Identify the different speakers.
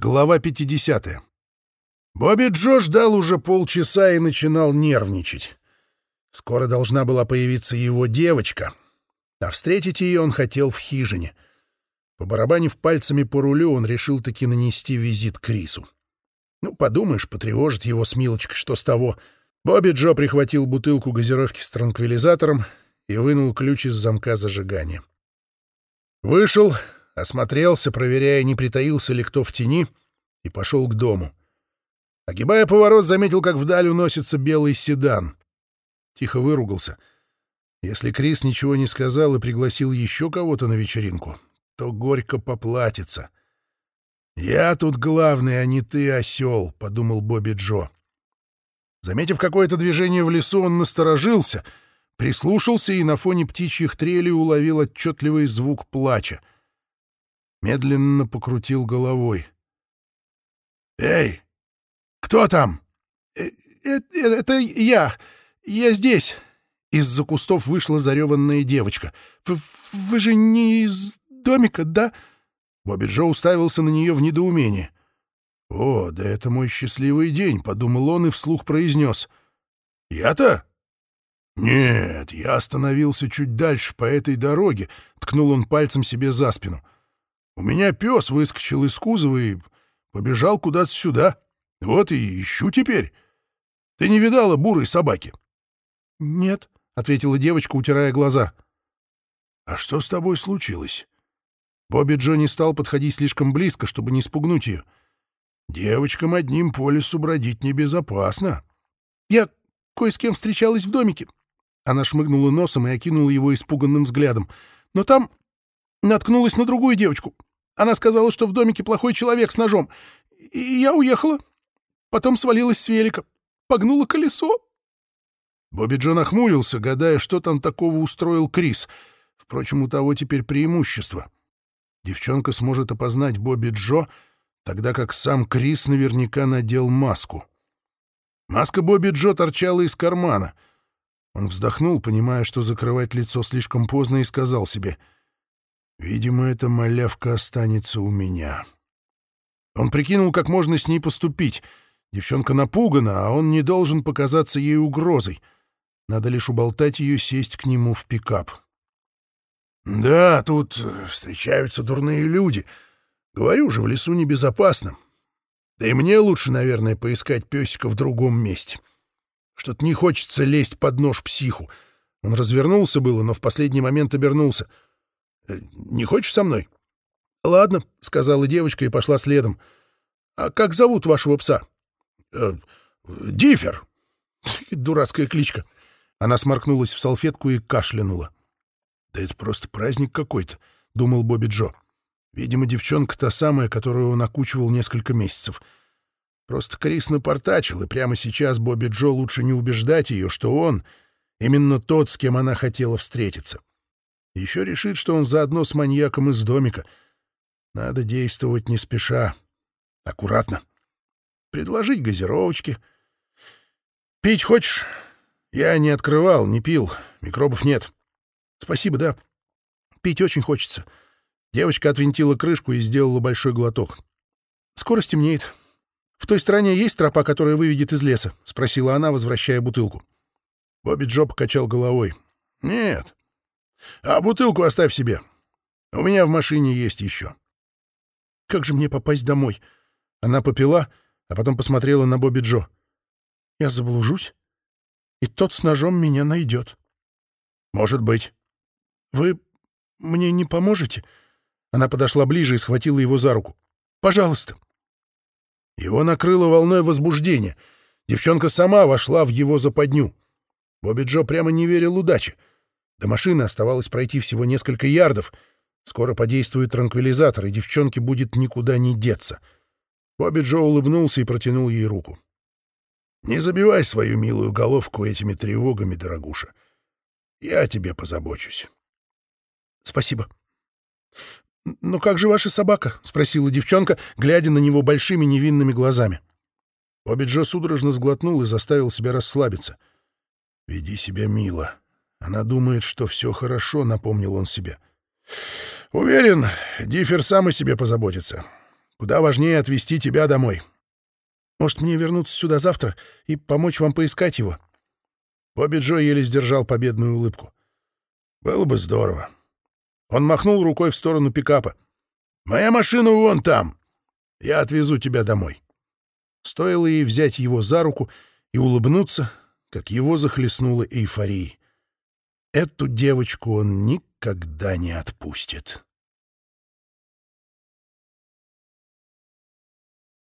Speaker 1: Глава 50. Бобби Джо ждал уже полчаса и начинал нервничать. Скоро должна была появиться его девочка, а встретить ее он хотел в хижине. Побарабанив пальцами по рулю, он решил таки нанести визит Крису. Ну, подумаешь, потревожит его с Милочкой, что с того. Бобби Джо прихватил бутылку газировки с транквилизатором и вынул ключ из замка зажигания. Вышел, осмотрелся, проверяя, не притаился ли кто в тени, и пошел к дому. Огибая поворот, заметил, как вдаль уносится белый седан. Тихо выругался. Если Крис ничего не сказал и пригласил еще кого-то на вечеринку, то горько поплатится. «Я тут главный, а не ты, осел», — подумал Бобби Джо. Заметив какое-то движение в лесу, он насторожился, прислушался и на фоне птичьих трелей уловил отчетливый звук плача — медленно покрутил головой. «Эй, кто там?»
Speaker 2: э, э, э «Это я. Я здесь». Из-за кустов вышла зареванная девочка. «Вы, «Вы же не из домика, да?»
Speaker 1: Бобби Джо уставился на нее в недоумении. «О, да это мой счастливый день», — подумал он и вслух произнес. «Я-то?» «Нет, я остановился чуть дальше по этой дороге», — ткнул он пальцем себе за спину. У меня пес выскочил из кузова и побежал куда-то сюда. Вот и ищу теперь. Ты не видала бурой собаки?
Speaker 2: — Нет, — ответила девочка, утирая глаза.
Speaker 1: — А что с тобой случилось? Бобби Джо не стал подходить слишком близко, чтобы не спугнуть ее. Девочкам одним по лесу бродить небезопасно.
Speaker 2: — Я кое с кем встречалась в домике. Она шмыгнула носом и окинула его испуганным взглядом. Но там наткнулась на другую девочку. Она сказала, что в домике плохой человек с ножом. И я уехала. Потом свалилась с велика. Погнула колесо.
Speaker 1: Бобби Джо нахмурился, гадая, что там такого устроил Крис. Впрочем, у того теперь преимущество. Девчонка сможет опознать Бобби Джо, тогда как сам Крис наверняка надел маску. Маска Бобби Джо торчала из кармана. Он вздохнул, понимая, что закрывать лицо слишком поздно, и сказал себе — Видимо, эта малявка останется у меня. Он прикинул, как можно с ней поступить. Девчонка напугана, а он не должен показаться ей угрозой. Надо лишь уболтать ее сесть к нему в пикап. «Да, тут встречаются дурные люди. Говорю же, в лесу небезопасно. Да и мне лучше, наверное, поискать песика в другом месте. Что-то не хочется лезть под нож психу». Он развернулся было, но в последний момент обернулся — не хочешь со мной? — Ладно, — сказала девочка и пошла следом. — А как зовут вашего пса? Э, — Дифер. Дурацкая кличка. Она сморкнулась в салфетку и кашлянула. — Да это просто праздник какой-то, — думал Бобби Джо. Видимо, девчонка та самая, которую он окучивал несколько месяцев. Просто Крис напортачил, и прямо сейчас Бобби Джо лучше не убеждать ее, что он именно тот, с кем она хотела встретиться. Еще решит, что он заодно с маньяком из домика. Надо действовать не спеша, аккуратно. Предложить газировочки. Пить хочешь? Я не открывал, не пил, микробов нет. Спасибо, да. Пить очень хочется. Девочка отвинтила крышку и сделала большой глоток. Скоро стемнеет. В той стороне есть тропа, которая выведет из леса? — спросила она, возвращая бутылку. Бобби Джо покачал головой. — Нет. А бутылку оставь себе. У меня в машине есть еще. Как же мне попасть домой? Она попила, а потом посмотрела на Бобби Джо. Я заблужусь, и тот с ножом меня найдет. Может быть. Вы мне не поможете? Она подошла ближе и схватила его за руку. Пожалуйста. Его накрыло волной возбуждения. Девчонка сама вошла в его западню. Бобби Джо прямо не верил удаче. До машины оставалось пройти всего несколько ярдов. Скоро подействует транквилизатор, и девчонке будет никуда не деться. Бобби Джо улыбнулся и протянул ей руку. «Не забивай свою милую головку этими тревогами, дорогуша. Я о тебе позабочусь». «Спасибо». «Но как же ваша собака?» — спросила девчонка, глядя на него большими невинными глазами. Бобби Джо судорожно сглотнул и заставил себя расслабиться. «Веди себя мило», она думает, что все хорошо, напомнил он себе. Уверен, Диффер сам о себе позаботится. Куда важнее отвезти тебя домой.
Speaker 2: Может, мне вернуться сюда завтра и помочь вам поискать его?»
Speaker 1: Бобби Джо еле сдержал победную улыбку. «Было бы здорово». Он махнул рукой в сторону пикапа. «Моя машина вон там. Я отвезу тебя домой». Стоило ей взять его за руку и улыбнуться, как его захлестнула эйфория. Эту девочку он никогда не отпустит.